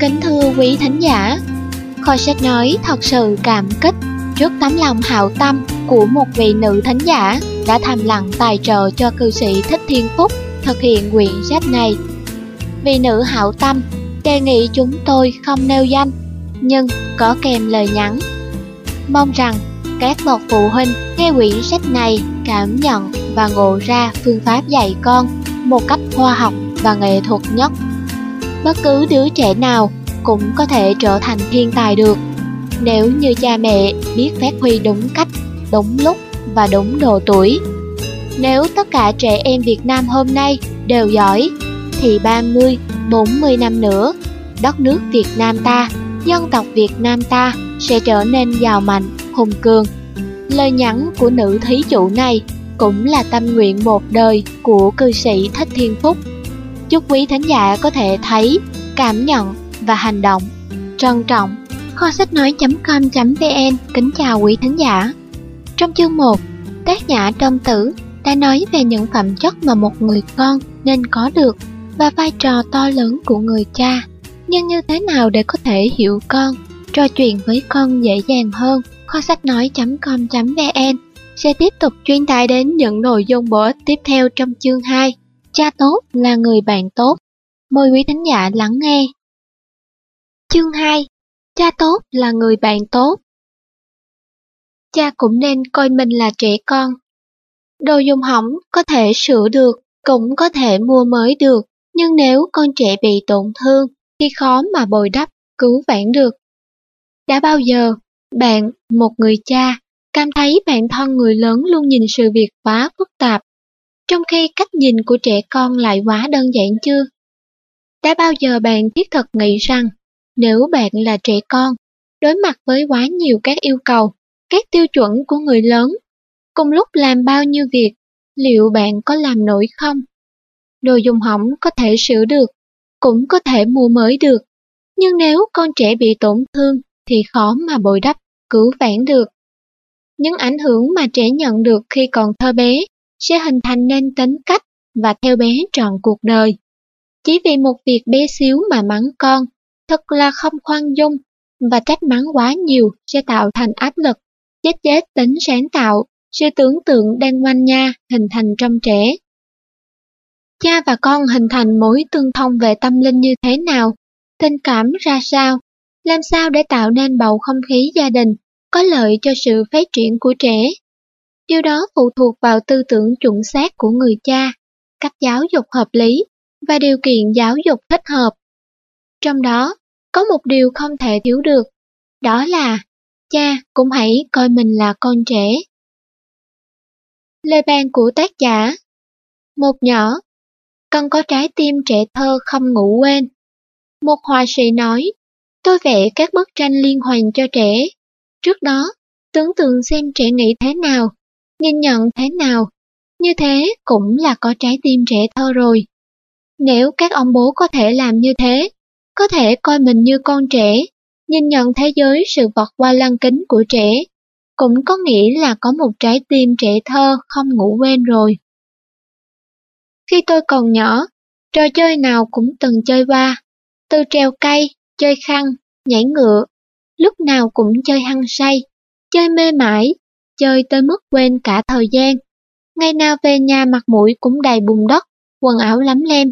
Kính thưa quý thính giả, kho sách nói thật sự cảm kích trước tấm lòng hảo tâm của một vị nữ thánh giả đã thầm lặng tài trợ cho cư sĩ Thích Thiên Phúc thực hiện quyển sách này. Vị nữ hảo tâm đề nghị chúng tôi không nêu danh, nhưng có kèm lời nhắn. Mong rằng các bậc phụ huynh nghe quyển sách này cảm nhận và ngộ ra phương pháp dạy con một cách khoa học và nghệ thuật nhất. Bất cứ đứa trẻ nào cũng có thể trở thành thiên tài được nếu như cha mẹ biết phát huy đúng cách, đúng lúc và đúng độ tuổi. Nếu tất cả trẻ em Việt Nam hôm nay đều giỏi, thì 30, 40 năm nữa, đất nước Việt Nam ta, dân tộc Việt Nam ta sẽ trở nên giàu mạnh, hùng cường. Lời nhắn của nữ thí chủ này cũng là tâm nguyện một đời của cư sĩ Thích Thiên Phúc. Chúc quý thính giả có thể thấy, cảm nhận và hành động. Trân trọng, kho sách nói.com.vn kính chào quý thính giả. Trong chương 1, tác giả Trâm Tử đã nói về những phẩm chất mà một người con nên có được và vai trò to lớn của người cha. Nhưng như thế nào để có thể hiểu con, trò chuyện với con dễ dàng hơn, kho sách nói.com.vn sẽ tiếp tục truyền tải đến những nội dung bổ ích tiếp theo trong chương 2. Cha tốt là người bạn tốt. Mời quý thính giả lắng nghe. Chương 2. Cha tốt là người bạn tốt. Cha cũng nên coi mình là trẻ con. Đồ dùng hỏng có thể sửa được, cũng có thể mua mới được, nhưng nếu con trẻ bị tổn thương thì khó mà bồi đắp, cứu vãn được. Đã bao giờ, bạn, một người cha, cảm thấy bản thân người lớn luôn nhìn sự việc quá phức tạp, trong khi cách nhìn của trẻ con lại quá đơn giản chưa? Đã bao giờ bạn thiết thực nghĩ rằng, nếu bạn là trẻ con, đối mặt với quá nhiều các yêu cầu, các tiêu chuẩn của người lớn, cùng lúc làm bao nhiêu việc, liệu bạn có làm nổi không? Đồ dùng hỏng có thể sửa được, cũng có thể mua mới được, nhưng nếu con trẻ bị tổn thương thì khó mà bồi đắp, cứu vãn được. Những ảnh hưởng mà trẻ nhận được khi còn thơ bé sẽ hình thành nên tính cách và theo bé trọn cuộc đời. Chỉ vì một việc bé xíu mà mắng con, thật là không khoan dung, và trách mắng quá nhiều sẽ tạo thành áp lực, chết chết tính sáng tạo, sự tưởng tượng đang ngoanh nha hình thành trong trẻ. Cha và con hình thành mối tương thông về tâm linh như thế nào, tình cảm ra sao, làm sao để tạo nên bầu không khí gia đình có lợi cho sự phát triển của trẻ. Điều đó phụ thuộc vào tư tưởng chuẩn xác của người cha, cách giáo dục hợp lý và điều kiện giáo dục thích hợp. Trong đó, có một điều không thể thiếu được, đó là cha cũng hãy coi mình là con trẻ. Lời bàn của tác giả Một nhỏ, cần có trái tim trẻ thơ không ngủ quên. Một họa sĩ nói, tôi vẽ các bức tranh liên hoàn cho trẻ. Trước đó, tưởng tượng xem trẻ nghĩ thế nào, nhìn nhận thế nào, như thế cũng là có trái tim trẻ thơ rồi. Nếu các ông bố có thể làm như thế, có thể coi mình như con trẻ, nhìn nhận thế giới sự vật qua lăng kính của trẻ, cũng có nghĩa là có một trái tim trẻ thơ không ngủ quên rồi. Khi tôi còn nhỏ, trò chơi nào cũng từng chơi qua, từ treo cây, chơi khăn, nhảy ngựa, lúc nào cũng chơi hăng say, chơi mê mải, chơi tới mức quên cả thời gian. Ngày nào về nhà mặt mũi cũng đầy bùn đất, quần áo lắm lem.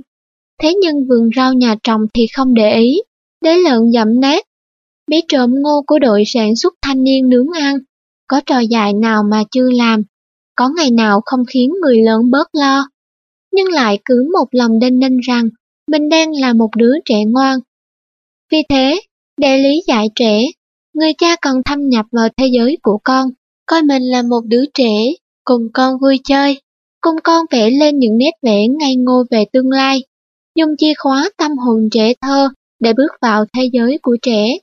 Thế nhưng vườn rau nhà trồng thì không để ý, đế lợn dậm nát. Bí trộm ngô của đội sản xuất thanh niên nướng ăn, có trò dài nào mà chưa làm, có ngày nào không khiến người lớn bớt lo. Nhưng lại cứ một lòng đinh ninh rằng mình đang là một đứa trẻ ngoan. Vì thế, để lý dạy trẻ, người cha cần thâm nhập vào thế giới của con, coi mình là một đứa trẻ, cùng con vui chơi, cùng con vẽ lên những nét vẽ ngây ngô về tương lai, dùng chìa khóa tâm hồn trẻ thơ để bước vào thế giới của trẻ.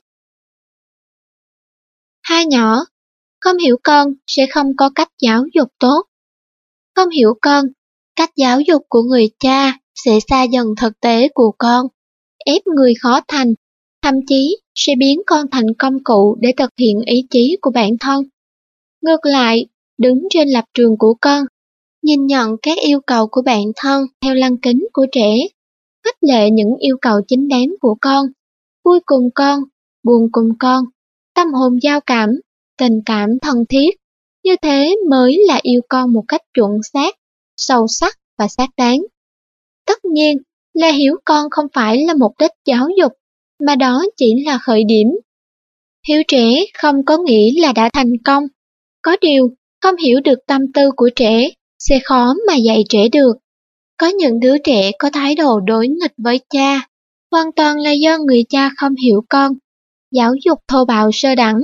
Hai nhỏ, không hiểu con sẽ không có cách giáo dục tốt. Không hiểu con, cách giáo dục của người cha sẽ xa dần thực tế của con, ép người khó thành, thậm chí sẽ biến con thành công cụ để thực hiện ý chí của bản thân. Ngược lại, đứng trên lập trường của con, nhìn nhận các yêu cầu của bản thân theo lăng kính của trẻ, khích lệ những yêu cầu chính đáng của con, vui cùng con, buồn cùng con, tâm hồn giao cảm, tình cảm thân thiết. Như thế mới là yêu con một cách chuẩn xác, sâu sắc và xác đáng. Tất nhiên là hiểu con không phải là mục đích giáo dục, mà đó chỉ là khởi điểm. Hiểu trẻ không có nghĩa là đã thành công. Có điều, không hiểu được tâm tư của trẻ sẽ khó mà dạy trẻ được. Có những đứa trẻ có thái độ đối nghịch với cha, hoàn toàn là do người cha không hiểu con, giáo dục thô bạo sơ đẳng.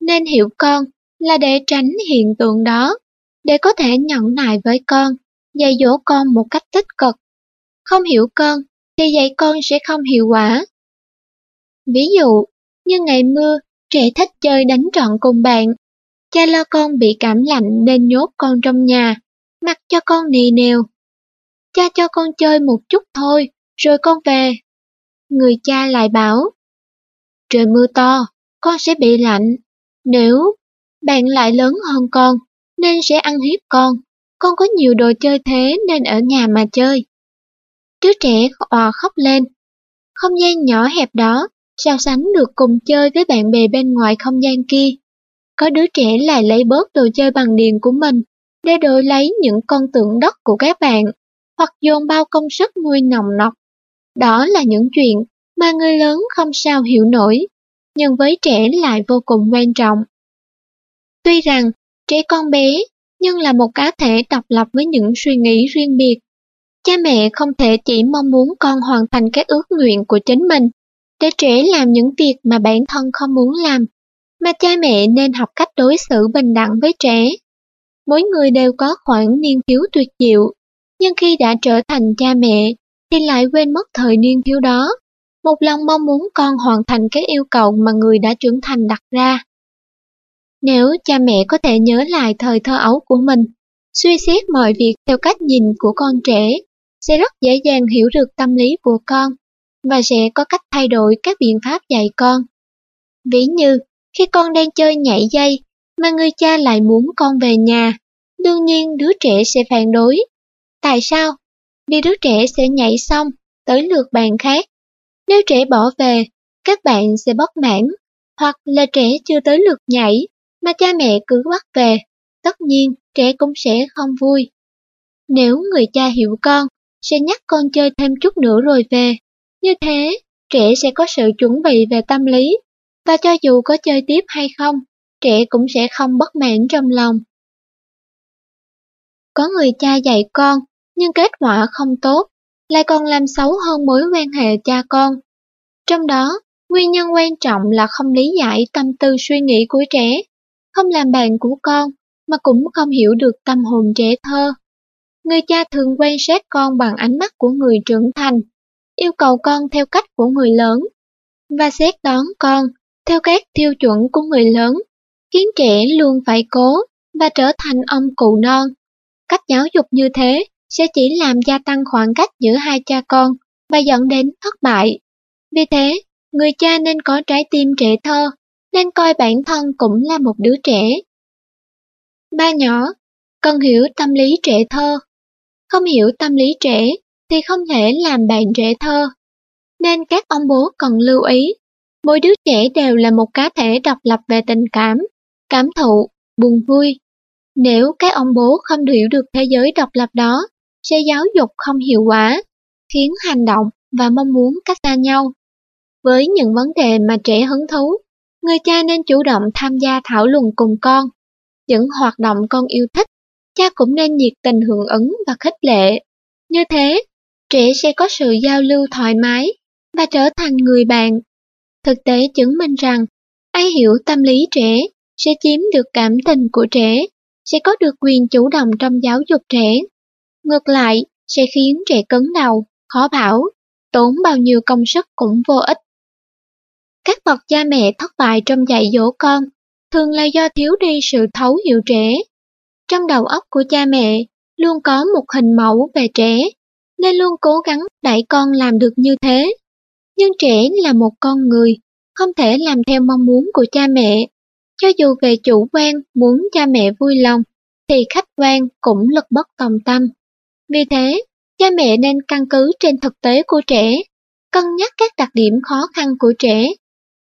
Nên hiểu con là để tránh hiện tượng đó, để có thể nhẫn nại với con, dạy dỗ con một cách tích cực. Không hiểu con thì dạy con sẽ không hiệu quả. Ví dụ, như ngày mưa, trẻ thích chơi đánh trọn cùng bạn. Cha lo con bị cảm lạnh nên nhốt con trong nhà, mặc cho con nì nèo. Cha cho con chơi một chút thôi, rồi con về. Người cha lại bảo, trời mưa to, con sẽ bị lạnh. Nếu bạn lại lớn hơn con, nên sẽ ăn hiếp con. Con có nhiều đồ chơi thế nên ở nhà mà chơi. Đứa trẻ òa khóc lên. Không gian nhỏ hẹp đó, so sánh được cùng chơi với bạn bè bên ngoài không gian kia. Có đứa trẻ lại lấy bớt đồ chơi bằng điện của mình, để đổi lấy những con tượng đất của các bạn, hoặc dồn bao công sức nuôi nồng nọc. Đó là những chuyện mà người lớn không sao hiểu nổi, nhưng với trẻ lại vô cùng quan trọng. Tuy rằng trẻ con bé, nhưng là một cá thể độc lập với những suy nghĩ riêng biệt. Cha mẹ không thể chỉ mong muốn con hoàn thành các ước nguyện của chính mình, để trẻ làm những việc mà bản thân không muốn làm, mà cha mẹ nên học cách đối xử bình đẳng với trẻ. Mỗi người đều có khoảng niên thiếu tuyệt diệu, nhưng khi đã trở thành cha mẹ, thì lại quên mất thời niên thiếu đó. Một lòng mong muốn con hoàn thành cái yêu cầu mà người đã trưởng thành đặt ra. Nếu cha mẹ có thể nhớ lại thời thơ ấu của mình, suy xét mọi việc theo cách nhìn của con trẻ, sẽ rất dễ dàng hiểu được tâm lý của con và sẽ có cách thay đổi các biện pháp dạy con. Ví như, khi con đang chơi nhảy dây mà người cha lại muốn con về nhà, đương nhiên đứa trẻ sẽ phản đối. Tại sao? Vì đứa trẻ sẽ nhảy xong, tới lượt bạn khác. Nếu trẻ bỏ về, các bạn sẽ bất mãn, hoặc là trẻ chưa tới lượt nhảy, mà cha mẹ cứ bắt về, tất nhiên trẻ cũng sẽ không vui. Nếu người cha hiểu con, sẽ nhắc con chơi thêm chút nữa rồi về. Như thế, trẻ sẽ có sự chuẩn bị về tâm lý, và cho dù có chơi tiếp hay không, trẻ cũng sẽ không bất mãn trong lòng. Có người cha dạy con, nhưng kết quả không tốt, lại còn làm xấu hơn mối quan hệ cha con. Trong đó, nguyên nhân quan trọng là không lý giải tâm tư suy nghĩ của trẻ, không làm bạn của con, mà cũng không hiểu được tâm hồn trẻ thơ. Người cha thường quan sát con bằng ánh mắt của người trưởng thành, yêu cầu con theo cách của người lớn, và xét đón con theo các tiêu chuẩn của người lớn, khiến trẻ luôn phải cố và trở thành ông cụ non. Cách giáo dục như thế sẽ chỉ làm gia tăng khoảng cách giữa hai cha con và dẫn đến thất bại. Vì thế, người cha nên có trái tim trẻ thơ, nên coi bản thân cũng là một đứa trẻ. Ba nhỏ, cần hiểu tâm lý trẻ thơ. Không hiểu tâm lý trẻ thì không thể làm bạn trẻ thơ. Nên các ông bố cần lưu ý, mỗi đứa trẻ đều là một cá thể độc lập về tình cảm, cảm thụ, buồn vui. Nếu các ông bố không hiểu được thế giới độc lập đó, sẽ giáo dục không hiệu quả, khiến hành động và mong muốn cách xa nhau. Với những vấn đề mà trẻ hứng thú, người cha nên chủ động tham gia thảo luận cùng con. Những hoạt động con yêu thích, cha cũng nên nhiệt tình hưởng ứng và khích lệ. Như thế, trẻ sẽ có sự giao lưu thoải mái và trở thành người bạn. Thực tế chứng minh rằng, ai hiểu tâm lý trẻ sẽ chiếm được cảm tình của trẻ, sẽ có được quyền chủ động trong giáo dục trẻ. Ngược lại, sẽ khiến trẻ cứng đầu, khó bảo, tốn bao nhiêu công sức cũng vô ích. Các bậc cha mẹ thất bại trong dạy dỗ con thường là do thiếu đi sự thấu hiểu trẻ. Trong đầu óc của cha mẹ luôn có một hình mẫu về trẻ, nên luôn cố gắng đẩy con làm được như thế. Nhưng trẻ là một con người, không thể làm theo mong muốn của cha mẹ. Cho dù về chủ quan muốn cha mẹ vui lòng, thì khách quan cũng lực bất tòng tâm. Vì thế, cha mẹ nên căn cứ trên thực tế của trẻ, cân nhắc các đặc điểm khó khăn của trẻ,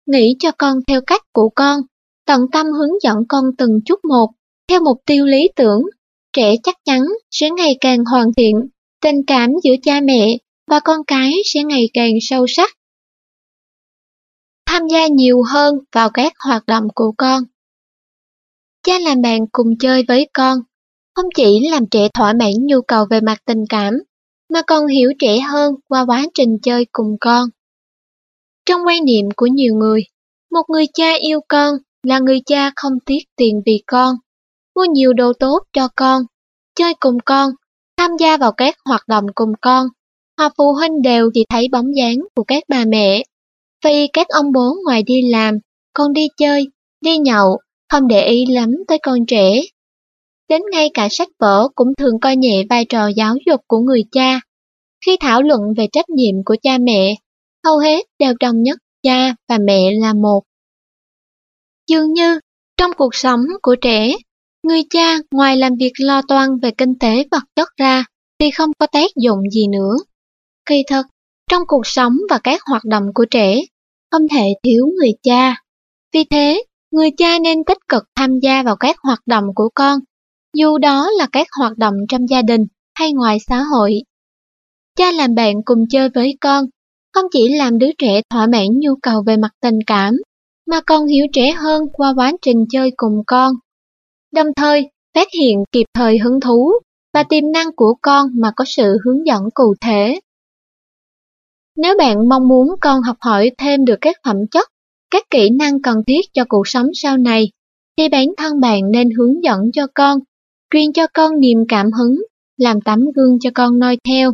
nghĩ cho con theo cách của con, tận tâm hướng dẫn con từng chút một, theo mục tiêu lý tưởng, trẻ chắc chắn sẽ ngày càng hoàn thiện, tình cảm giữa cha mẹ và con cái sẽ ngày càng sâu sắc. Tham gia nhiều hơn vào các hoạt động của con. Cha làm bạn cùng chơi với con, không chỉ làm trẻ thỏa mãn nhu cầu về mặt tình cảm, mà còn hiểu trẻ hơn qua quá trình chơi cùng con. Trong quan niệm của nhiều người, một người cha yêu con là người cha không tiếc tiền vì con, mua nhiều đồ tốt cho con, chơi cùng con, tham gia vào các hoạt động cùng con. Họ phụ huynh đều thì thấy bóng dáng của các bà mẹ. Vì các ông bố ngoài đi làm, con đi chơi, đi nhậu, không để ý lắm tới con trẻ. Đến ngay cả sách vở cũng thường coi nhẹ vai trò giáo dục của người cha. Khi thảo luận về trách nhiệm của cha mẹ, hầu hết đều đồng nhất cha và mẹ là một. Dường như, trong cuộc sống của trẻ, người cha ngoài làm việc lo toan về kinh tế vật chất ra thì không có tác dụng gì nữa. Kỳ thật, trong cuộc sống và các hoạt động của trẻ, không thể thiếu người cha. Vì thế, người cha nên tích cực tham gia vào các hoạt động của con, dù đó là các hoạt động trong gia đình hay ngoài xã hội. Cha làm bạn cùng chơi với con, không chỉ làm đứa trẻ thỏa mãn nhu cầu về mặt tình cảm, mà còn hiểu trẻ hơn qua quá trình chơi cùng con. Đồng thời, phát hiện kịp thời hứng thú và tiềm năng của con mà có sự hướng dẫn cụ thể. Nếu bạn mong muốn con học hỏi thêm được các phẩm chất, các kỹ năng cần thiết cho cuộc sống sau này, thì bản thân bạn nên hướng dẫn cho con, truyền cho con niềm cảm hứng, làm tấm gương cho con noi theo.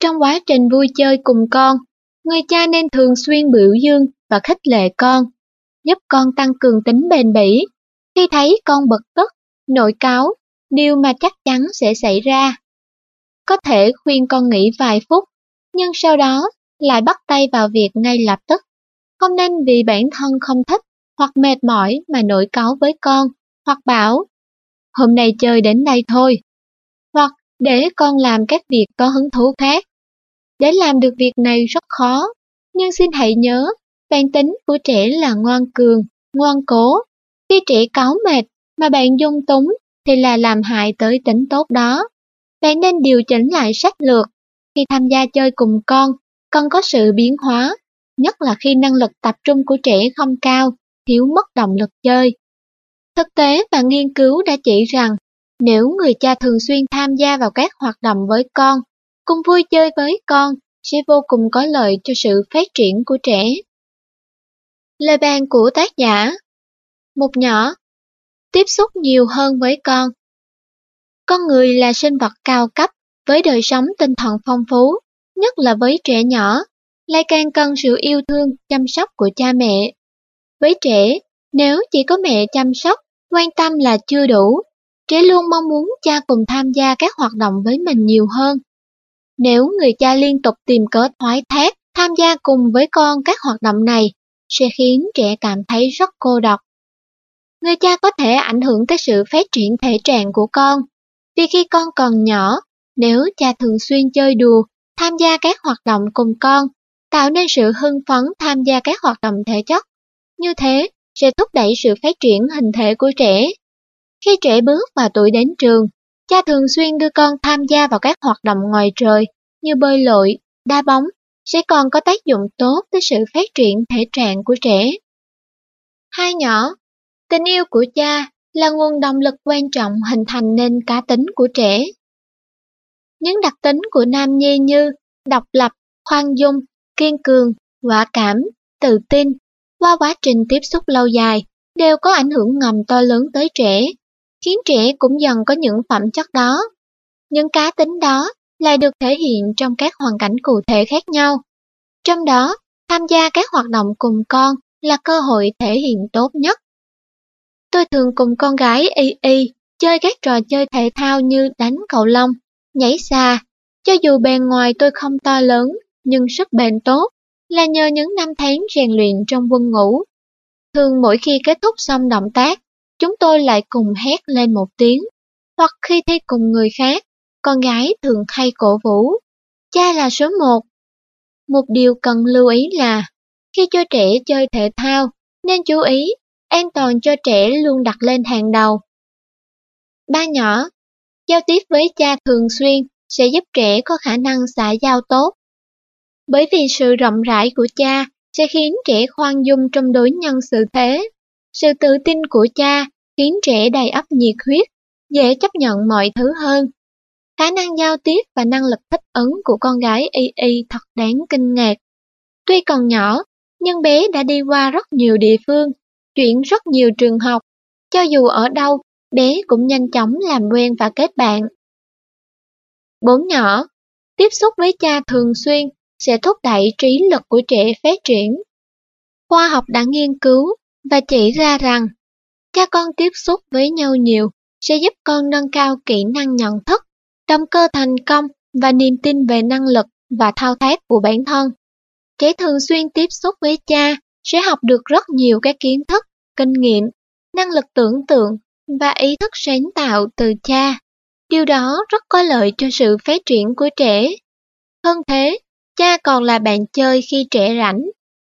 Trong quá trình vui chơi cùng con, người cha nên thường xuyên biểu dương và khích lệ con, giúp con tăng cường tính bền bỉ. Khi thấy con bực tức, nội cáo, điều mà chắc chắn sẽ xảy ra. Có thể khuyên con nghỉ vài phút, nhưng sau đó lại bắt tay vào việc ngay lập tức. Không nên vì bản thân không thích hoặc mệt mỏi mà nổi cáu với con, hoặc bảo, hôm nay chơi đến đây thôi, hoặc để con làm các việc có hứng thú khác. Để làm được việc này rất khó, nhưng xin hãy nhớ, bản tính của trẻ là ngoan cường, ngoan cố. Khi trẻ cáu mệt mà bạn dung túng thì là làm hại tới tính tốt đó. Bạn nên điều chỉnh lại sách lược. Khi tham gia chơi cùng con, cần có sự biến hóa, nhất là khi năng lực tập trung của trẻ không cao, thiếu mất động lực chơi. Thực tế và nghiên cứu đã chỉ rằng, nếu người cha thường xuyên tham gia vào các hoạt động với con, cùng vui chơi với con, sẽ vô cùng có lợi cho sự phát triển của trẻ. Lời bàn của tác giả Một nhỏ Tiếp xúc nhiều hơn với con Con người là sinh vật cao cấp với đời sống tinh thần phong phú, nhất là với trẻ nhỏ, lại càng cần sự yêu thương, chăm sóc của cha mẹ. Với trẻ, nếu chỉ có mẹ chăm sóc, quan tâm là chưa đủ, trẻ luôn mong muốn cha cùng tham gia các hoạt động với mình nhiều hơn. Nếu người cha liên tục tìm cớ thoái thác tham gia cùng với con các hoạt động này, sẽ khiến trẻ cảm thấy rất cô độc. Người cha có thể ảnh hưởng tới sự phát triển thể trạng của con, vì khi con còn nhỏ, nếu cha thường xuyên chơi đùa, tham gia các hoạt động cùng con, tạo nên sự hưng phấn tham gia các hoạt động thể chất, như thế sẽ thúc đẩy sự phát triển hình thể của trẻ. Khi trẻ bước vào tuổi đến trường, cha thường xuyên đưa con tham gia vào các hoạt động ngoài trời như bơi lội, đá bóng, sẽ còn có tác dụng tốt tới sự phát triển thể trạng của trẻ. Hai nhỏ, tình yêu của cha là nguồn động lực quan trọng hình thành nên cá tính của trẻ. Những đặc tính của nam nhi như độc lập, khoan dung, kiên cường, quả cảm, tự tin, qua quá trình tiếp xúc lâu dài, đều có ảnh hưởng ngầm to lớn tới trẻ, khiến trẻ cũng dần có những phẩm chất đó. Những cá tính đó lại được thể hiện trong các hoàn cảnh cụ thể khác nhau. Trong đó, tham gia các hoạt động cùng con là cơ hội thể hiện tốt nhất. Tôi thường cùng con gái Y Y chơi các trò chơi thể thao như đánh cầu lông, nhảy xa. Cho dù bề ngoài tôi không to lớn, nhưng sức bền tốt là nhờ những năm tháng rèn luyện trong quân ngũ. Thường mỗi khi kết thúc xong động tác, chúng tôi lại cùng hét lên một tiếng, hoặc khi thi cùng người khác, con gái thường hay cổ vũ. Cha là số một. một điều cần lưu ý là khi cho trẻ chơi thể thao, nên chú ý an toàn cho trẻ luôn đặt lên hàng đầu. Ba nhỏ, giao tiếp với cha thường xuyên sẽ giúp trẻ có khả năng xã giao tốt. Bởi vì sự rộng rãi của cha sẽ khiến trẻ khoan dung trong đối nhân xử thế. Sự tự tin của cha khiến trẻ đầy ấp nhiệt huyết, dễ chấp nhận mọi thứ hơn. Khả năng giao tiếp và năng lực thích ứng của con gái Y Y thật đáng kinh ngạc. Tuy còn nhỏ, nhưng bé đã đi qua rất nhiều địa phương, chuyển rất nhiều trường học. Cho dù ở đâu, bé cũng nhanh chóng làm quen và kết bạn. Bốn nhỏ, tiếp xúc với cha thường xuyên sẽ thúc đẩy trí lực của trẻ phát triển. Khoa học đã nghiên cứu và chỉ ra rằng cha con tiếp xúc với nhau nhiều sẽ giúp con nâng cao kỹ năng nhận thức, động cơ thành công và niềm tin về năng lực và thao tác của bản thân. Trẻ thường xuyên tiếp xúc với cha sẽ học được rất nhiều các kiến thức, kinh nghiệm, năng lực tưởng tượng và ý thức sáng tạo từ cha. Điều đó rất có lợi cho sự phát triển của trẻ. Hơn thế, cha còn là bạn chơi khi trẻ rảnh,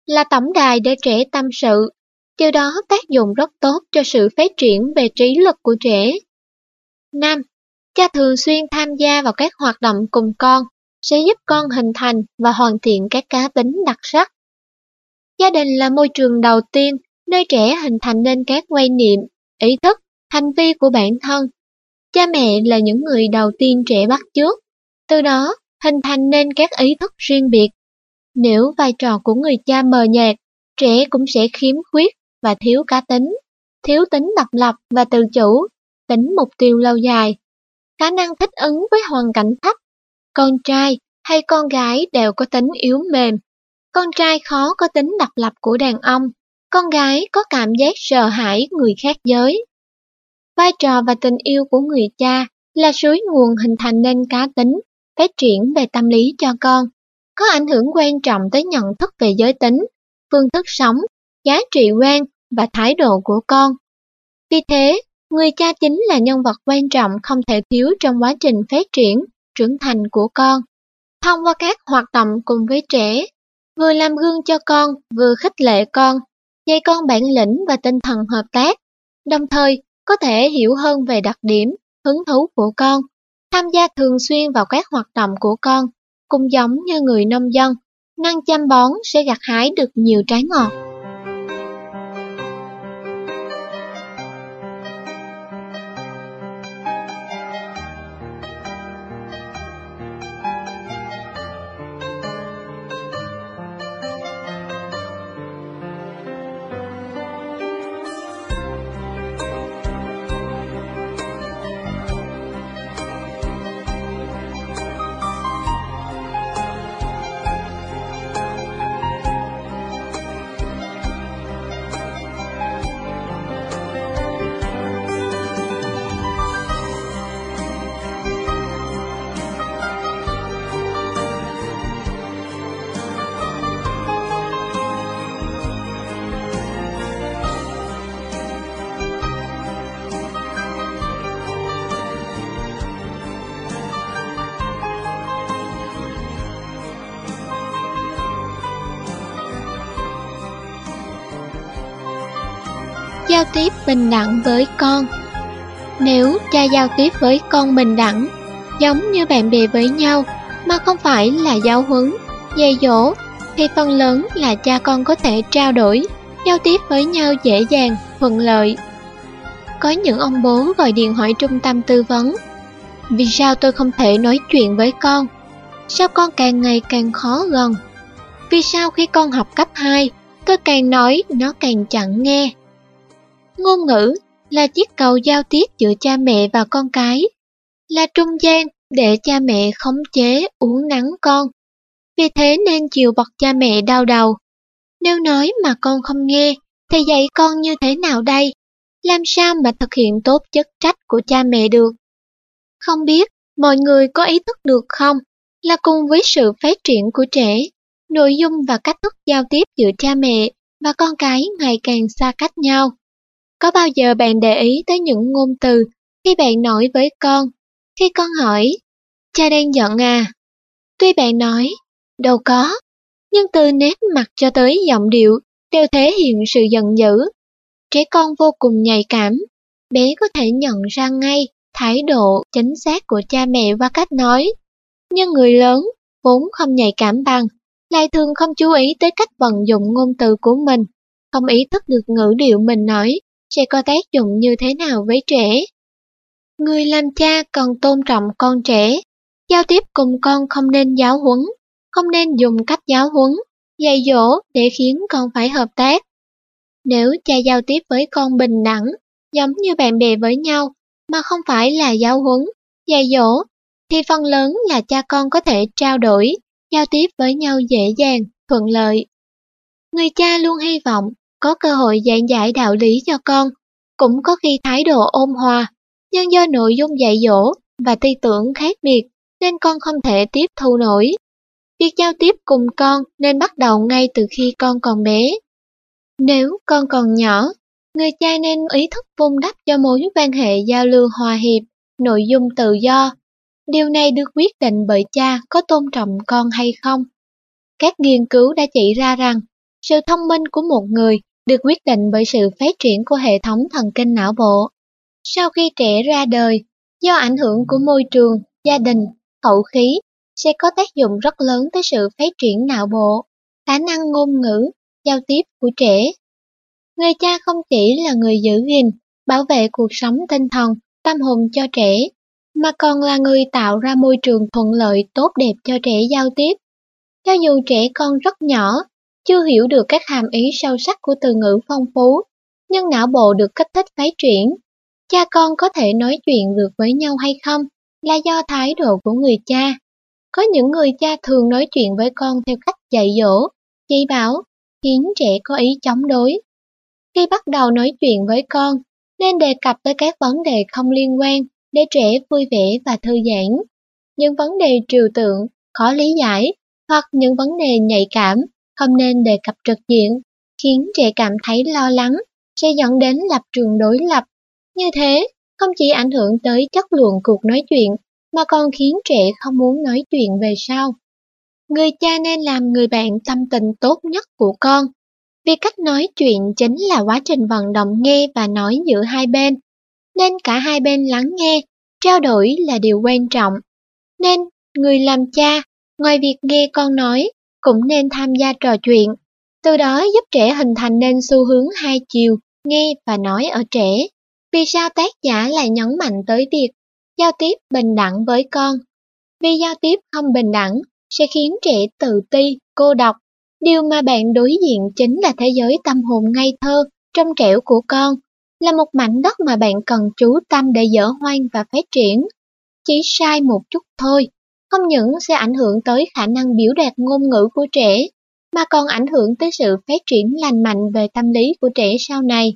là tổng đài để trẻ tâm sự. Điều đó tác dụng rất tốt cho sự phát triển về trí lực của trẻ. 5. Cha thường xuyên tham gia vào các hoạt động cùng con sẽ giúp con hình thành và hoàn thiện các cá tính đặc sắc. Gia đình là môi trường đầu tiên nơi trẻ hình thành nên các quan niệm, ý thức, hành vi của bản thân. Cha mẹ là những người đầu tiên trẻ bắt chước, từ đó hình thành nên các ý thức riêng biệt. Nếu vai trò của người cha mờ nhạt, trẻ cũng sẽ khiếm khuyết và thiếu cá tính, thiếu tính độc lập và tự chủ, tính mục tiêu lâu dài. Khả năng thích ứng với hoàn cảnh thấp con trai hay con gái đều có tính yếu mềm. Con trai khó có tính độc lập của đàn ông, con gái có cảm giác sợ hãi người khác giới. Vai trò và tình yêu của người cha là suối nguồn hình thành nên cá tính, phát triển về tâm lý cho con, có ảnh hưởng quan trọng tới nhận thức về giới tính, phương thức sống, giá trị quan và thái độ của con. Vì thế, người cha chính là nhân vật quan trọng không thể thiếu trong quá trình phát triển trưởng thành của con. Thông qua các hoạt động cùng với trẻ, vừa làm gương cho con, vừa khích lệ con, dạy con bản lĩnh và tinh thần hợp tác, đồng thời có thể hiểu hơn về đặc điểm, hứng thú của con, tham gia thường xuyên vào các hoạt động của con, cũng giống như người nông dân, năng chăm bón sẽ gặt hái được nhiều trái ngọt. Bình đẳng với con. Nếu cha giao tiếp với con bình đẳng, giống như bạn bè với nhau, mà không phải là giáo huấn, dạy dỗ, thì phần lớn là cha con có thể trao đổi, giao tiếp với nhau dễ dàng, thuận lợi. Có những ông bố gọi điện hỏi trung tâm tư vấn, vì sao tôi không thể nói chuyện với con? Sao con càng ngày càng khó gần? Vì sao khi con học cấp 2, tôi càng nói nó càng chẳng nghe? Ngôn ngữ là chiếc cầu giao tiếp giữa cha mẹ và con cái, là trung gian để cha mẹ khống chế uống nắng con. Vì thế nên chịu bọc cha mẹ đau đầu. Nếu nói mà con không nghe, thì dạy con như thế nào đây? Làm sao mà thực hiện tốt chức trách của cha mẹ được? Không biết mọi người có ý thức được không? Là cùng với sự phát triển của trẻ, nội dung và cách thức giao tiếp giữa cha mẹ và con cái ngày càng xa cách nhau. Có bao giờ bạn để ý tới những ngôn từ khi bạn nói với con? Khi con hỏi, cha đang giận à? Tuy bạn nói, đâu có, nhưng từ nét mặt cho tới giọng điệu đều thể hiện sự giận dữ. Trẻ con vô cùng nhạy cảm, bé có thể nhận ra ngay thái độ chính xác của cha mẹ và cách nói. Nhưng người lớn vốn không nhạy cảm bằng, lại thường không chú ý tới cách vận dụng ngôn từ của mình, không ý thức được ngữ điệu mình nói sẽ có tác dụng như thế nào với trẻ. Người làm cha cần tôn trọng con trẻ, giao tiếp cùng con không nên giáo huấn, không nên dùng cách giáo huấn, dạy dỗ để khiến con phải hợp tác. Nếu cha giao tiếp với con bình đẳng, giống như bạn bè với nhau, mà không phải là giáo huấn, dạy dỗ, thì phần lớn là cha con có thể trao đổi, giao tiếp với nhau dễ dàng, thuận lợi. Người cha luôn hy vọng có cơ hội giảng giải đạo lý cho con, cũng có khi thái độ ôn hòa, nhưng do nội dung dạy dỗ và tư tưởng khác biệt nên con không thể tiếp thu nổi. Việc giao tiếp cùng con nên bắt đầu ngay từ khi con còn bé. Nếu con còn nhỏ, người cha nên ý thức vun đắp cho mối quan hệ giao lưu hòa hiệp, nội dung tự do. Điều này được quyết định bởi cha có tôn trọng con hay không. Các nghiên cứu đã chỉ ra rằng, sự thông minh của một người được quyết định bởi sự phát triển của hệ thống thần kinh não bộ. Sau khi trẻ ra đời, do ảnh hưởng của môi trường, gia đình, khẩu khí sẽ có tác dụng rất lớn tới sự phát triển não bộ, khả năng ngôn ngữ, giao tiếp của trẻ. Người cha không chỉ là người giữ gìn, bảo vệ cuộc sống tinh thần, tâm hồn cho trẻ, mà còn là người tạo ra môi trường thuận lợi tốt đẹp cho trẻ giao tiếp. Cho dù trẻ con rất nhỏ, chưa hiểu được các hàm ý sâu sắc của từ ngữ phong phú, nhưng não bộ được kích thích phát triển. Cha con có thể nói chuyện được với nhau hay không là do thái độ của người cha. Có những người cha thường nói chuyện với con theo cách dạy dỗ, chỉ bảo, khiến trẻ có ý chống đối. Khi bắt đầu nói chuyện với con, nên đề cập tới các vấn đề không liên quan để trẻ vui vẻ và thư giãn. Những vấn đề trừu tượng, khó lý giải hoặc những vấn đề nhạy cảm không nên đề cập trực diện, khiến trẻ cảm thấy lo lắng, sẽ dẫn đến lập trường đối lập. Như thế, không chỉ ảnh hưởng tới chất lượng cuộc nói chuyện, mà còn khiến trẻ không muốn nói chuyện về sau. Người cha nên làm người bạn tâm tình tốt nhất của con. Vì cách nói chuyện chính là quá trình vận động nghe và nói giữa hai bên. Nên cả hai bên lắng nghe, trao đổi là điều quan trọng. Nên, người làm cha, ngoài việc nghe con nói, cũng nên tham gia trò chuyện. Từ đó giúp trẻ hình thành nên xu hướng hai chiều, nghe và nói ở trẻ. Vì sao tác giả lại nhấn mạnh tới việc giao tiếp bình đẳng với con? Vì giao tiếp không bình đẳng sẽ khiến trẻ tự ti, cô độc. Điều mà bạn đối diện chính là thế giới tâm hồn ngây thơ, trong trẻo của con, là một mảnh đất mà bạn cần chú tâm để dở hoang và phát triển. Chỉ sai một chút thôi, không những sẽ ảnh hưởng tới khả năng biểu đạt ngôn ngữ của trẻ, mà còn ảnh hưởng tới sự phát triển lành mạnh về tâm lý của trẻ sau này.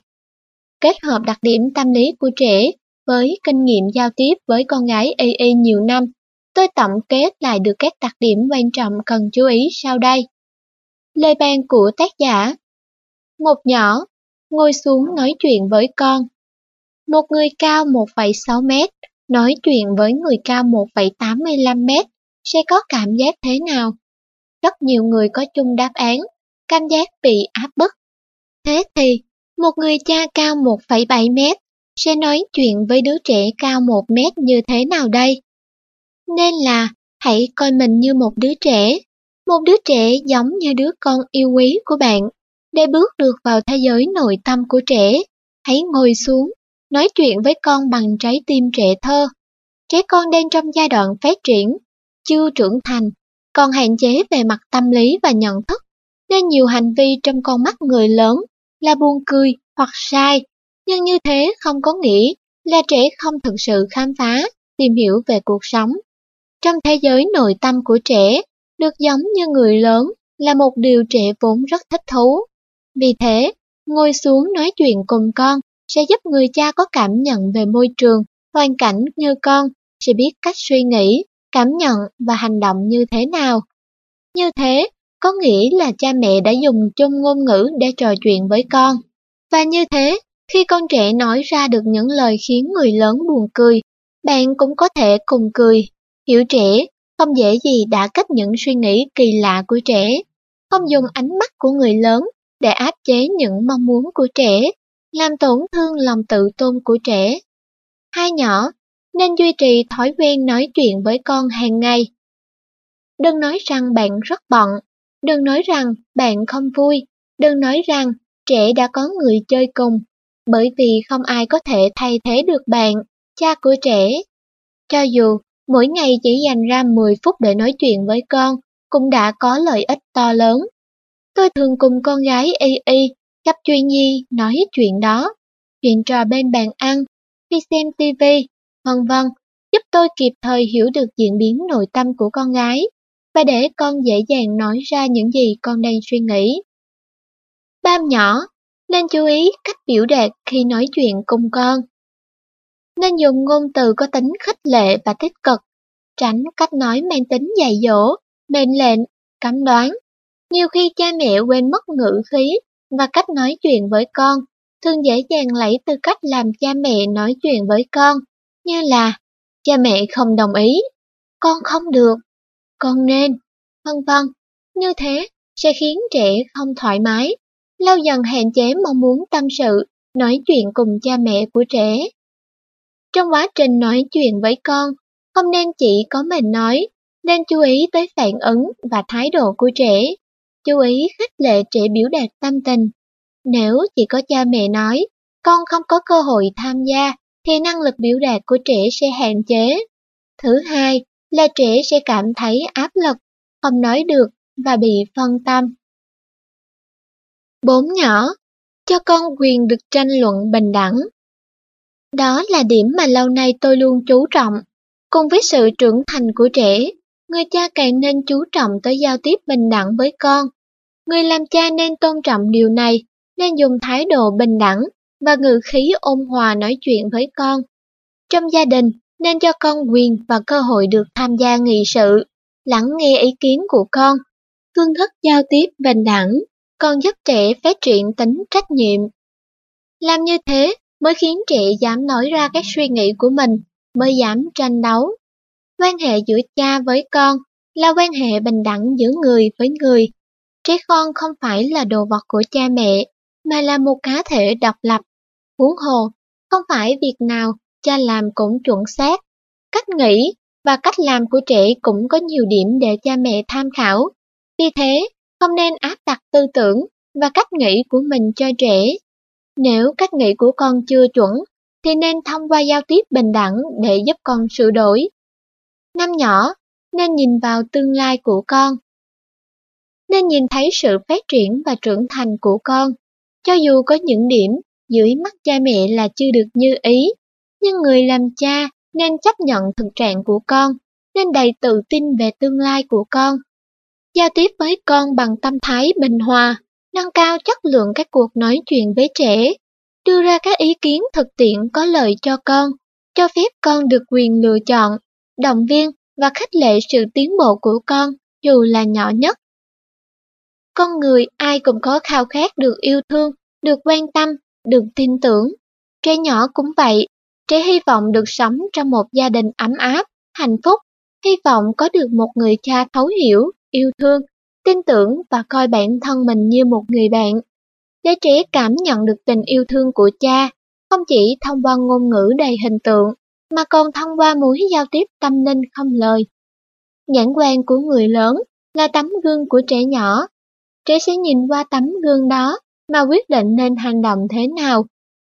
Kết hợp đặc điểm tâm lý của trẻ với kinh nghiệm giao tiếp với con gái AA nhiều năm, tôi tổng kết lại được các đặc điểm quan trọng cần chú ý sau đây. Lời bàn của tác giả Một nhỏ, ngồi xuống nói chuyện với con. Một người cao 1,6 mét, nói chuyện với người cao 1,85 mét sẽ có cảm giác thế nào? Rất nhiều người có chung đáp án, cảm giác bị áp bức. Thế thì, một người cha cao 1,7 mét sẽ nói chuyện với đứa trẻ cao 1 mét như thế nào đây? Nên là, hãy coi mình như một đứa trẻ, một đứa trẻ giống như đứa con yêu quý của bạn. Để bước được vào thế giới nội tâm của trẻ, hãy ngồi xuống, nói chuyện với con bằng trái tim trẻ thơ. Trẻ con đang trong giai đoạn phát triển, chưa trưởng thành, còn hạn chế về mặt tâm lý và nhận thức, nên nhiều hành vi trong con mắt người lớn là buồn cười hoặc sai, nhưng như thế không có nghĩa là trẻ không thực sự khám phá, tìm hiểu về cuộc sống. Trong thế giới nội tâm của trẻ, được giống như người lớn là một điều trẻ vốn rất thích thú. Vì thế, ngồi xuống nói chuyện cùng con sẽ giúp người cha có cảm nhận về môi trường, hoàn cảnh như con, sẽ biết cách suy nghĩ, cảm nhận và hành động như thế nào. Như thế, có nghĩa là cha mẹ đã dùng chung ngôn ngữ để trò chuyện với con. Và như thế, khi con trẻ nói ra được những lời khiến người lớn buồn cười, bạn cũng có thể cùng cười. Hiểu trẻ, không dễ gì đã cách những suy nghĩ kỳ lạ của trẻ. không dùng ánh mắt của người lớn để áp chế những mong muốn của trẻ, làm tổn thương lòng tự tôn của trẻ. Hai nhỏ nên duy trì thói quen nói chuyện với con hàng ngày. Đừng nói rằng bạn rất bận, đừng nói rằng bạn không vui, đừng nói rằng trẻ đã có người chơi cùng, bởi vì không ai có thể thay thế được bạn, cha của trẻ. Cho dù mỗi ngày chỉ dành ra 10 phút để nói chuyện với con, cũng đã có lợi ích to lớn. Tôi thường cùng con gái Y Y, cấp chuyên nhi nói chuyện đó, chuyện trò bên bàn ăn, khi xem tivi, vân vân, giúp tôi kịp thời hiểu được diễn biến nội tâm của con gái và để con dễ dàng nói ra những gì con đang suy nghĩ. Ba nhỏ, nên chú ý cách biểu đạt khi nói chuyện cùng con. Nên dùng ngôn từ có tính khích lệ và tích cực, tránh cách nói mang tính dạy dỗ, mệnh lệnh, cấm đoán. Nhiều khi cha mẹ quên mất ngữ khí và cách nói chuyện với con, thường dễ dàng lấy từ cách làm cha mẹ nói chuyện với con, như là cha mẹ không đồng ý, con không được, con nên, vân vân. Như thế sẽ khiến trẻ không thoải mái, lâu dần hạn chế mong muốn tâm sự, nói chuyện cùng cha mẹ của trẻ. Trong quá trình nói chuyện với con, không nên chỉ có mình nói, nên chú ý tới phản ứng và thái độ của trẻ. Chú ý khích lệ trẻ biểu đạt tâm tình. Nếu chỉ có cha mẹ nói, con không có cơ hội tham gia, thì năng lực biểu đạt của trẻ sẽ hạn chế. Thứ hai là trẻ sẽ cảm thấy áp lực, không nói được và bị phân tâm. Bốn nhỏ, cho con quyền được tranh luận bình đẳng. Đó là điểm mà lâu nay tôi luôn chú trọng. Cùng với sự trưởng thành của trẻ, người cha càng nên chú trọng tới giao tiếp bình đẳng với con. Người làm cha nên tôn trọng điều này, nên dùng thái độ bình đẳng và ngữ khí ôn hòa nói chuyện với con. Trong gia đình, nên cho con quyền và cơ hội được tham gia nghị sự, lắng nghe ý kiến của con. Phương thức giao tiếp bình đẳng còn giúp trẻ phát triển tính trách nhiệm. Làm như thế mới khiến trẻ dám nói ra các suy nghĩ của mình, mới dám tranh đấu. Quan hệ giữa cha với con là quan hệ bình đẳng giữa người với người. Trẻ con không phải là đồ vật của cha mẹ, mà là một cá thể độc lập. Huống hồ, không phải việc nào cha làm cũng chuẩn xác. Cách nghĩ và cách làm của trẻ cũng có nhiều điểm để cha mẹ tham khảo. Vì thế, không nên áp đặt tư tưởng và cách nghĩ của mình cho trẻ. Nếu cách nghĩ của con chưa chuẩn, thì nên thông qua giao tiếp bình đẳng để giúp con sửa đổi. Năm nhỏ, nên nhìn vào tương lai của con. Nên nhìn thấy sự phát triển và trưởng thành của con, cho dù có những điểm dưới mắt cha mẹ là chưa được như ý, nhưng người làm cha nên chấp nhận thực trạng của con, nên đầy tự tin về tương lai của con giao tiếp với con bằng tâm thái bình hòa, nâng cao chất lượng các cuộc nói chuyện với trẻ, đưa ra các ý kiến thực tiễn có lợi cho con, cho phép con được quyền lựa chọn, động viên và khích lệ sự tiến bộ của con dù là nhỏ nhất. Con người ai cũng có khao khát được yêu thương, được quan tâm, được tin tưởng. Trẻ nhỏ cũng vậy, trẻ hy vọng được sống trong một gia đình ấm áp, hạnh phúc, hy vọng có được một người cha thấu hiểu, yêu thương, tin tưởng và coi bản thân mình như một người bạn. Để trẻ cảm nhận được tình yêu thương của cha, không chỉ thông qua ngôn ngữ đầy hình tượng, mà còn thông qua mối giao tiếp tâm linh không lời. Nhãn quan của người lớn là tấm gương của trẻ nhỏ. Trẻ sẽ nhìn qua tấm gương đó mà quyết định nên hành động thế nào,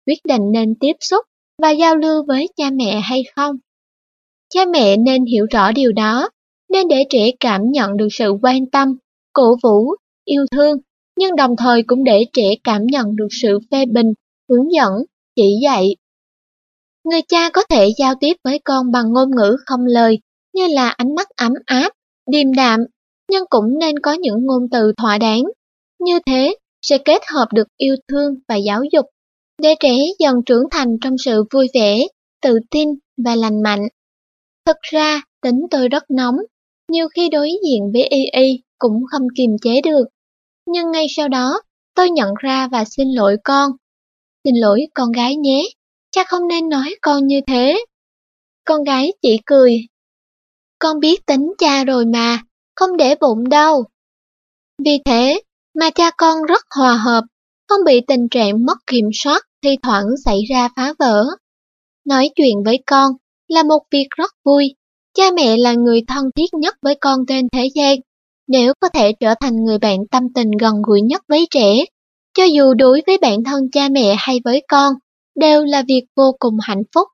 quyết định nên tiếp xúc và giao lưu với cha mẹ hay không. Cha mẹ nên hiểu rõ điều đó nên để trẻ cảm nhận được sự quan tâm, cổ vũ, yêu thương, nhưng đồng thời cũng để trẻ cảm nhận được sự phê bình, hướng dẫn, chỉ dạy. Người cha có thể giao tiếp với con bằng ngôn ngữ không lời, như là ánh mắt ấm áp, điềm đạm, nhưng cũng nên có những ngôn từ thỏa đáng. Như thế, sẽ kết hợp được yêu thương và giáo dục, để trẻ dần trưởng thành trong sự vui vẻ, tự tin và lành mạnh. Thực ra, tính tôi rất nóng, nhiều khi đối diện với Y Y cũng không kiềm chế được. Nhưng ngay sau đó, tôi nhận ra và xin lỗi con. Xin lỗi con gái nhé, cha không nên nói con như thế. Con gái chỉ cười. Con biết tính cha rồi mà, không để bụng đâu. Vì thế mà cha con rất hòa hợp, không bị tình trạng mất kiểm soát thi thoảng xảy ra phá vỡ. Nói chuyện với con là một việc rất vui, cha mẹ là người thân thiết nhất với con trên thế gian. Nếu có thể trở thành người bạn tâm tình gần gũi nhất với trẻ, cho dù đối với bản thân cha mẹ hay với con, đều là việc vô cùng hạnh phúc.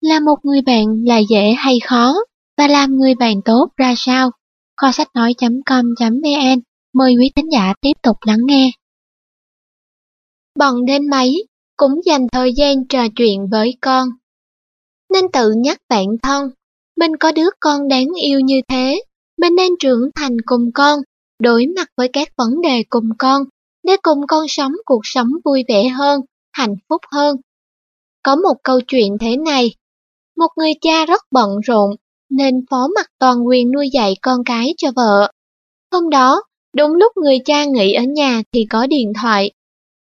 Là một người bạn là dễ hay khó, và làm người bạn tốt ra sao? Kho sách nói.com.vn Mời quý thính giả tiếp tục lắng nghe. Bận đến mấy, cũng dành thời gian trò chuyện với con. Nên tự nhắc bản thân, mình có đứa con đáng yêu như thế, mình nên trưởng thành cùng con, đối mặt với các vấn đề cùng con, để cùng con sống cuộc sống vui vẻ hơn, hạnh phúc hơn. Có một câu chuyện thế này, một người cha rất bận rộn, nên phó mặt toàn quyền nuôi dạy con cái cho vợ. Hôm đó, đúng lúc người cha nghỉ ở nhà thì có điện thoại.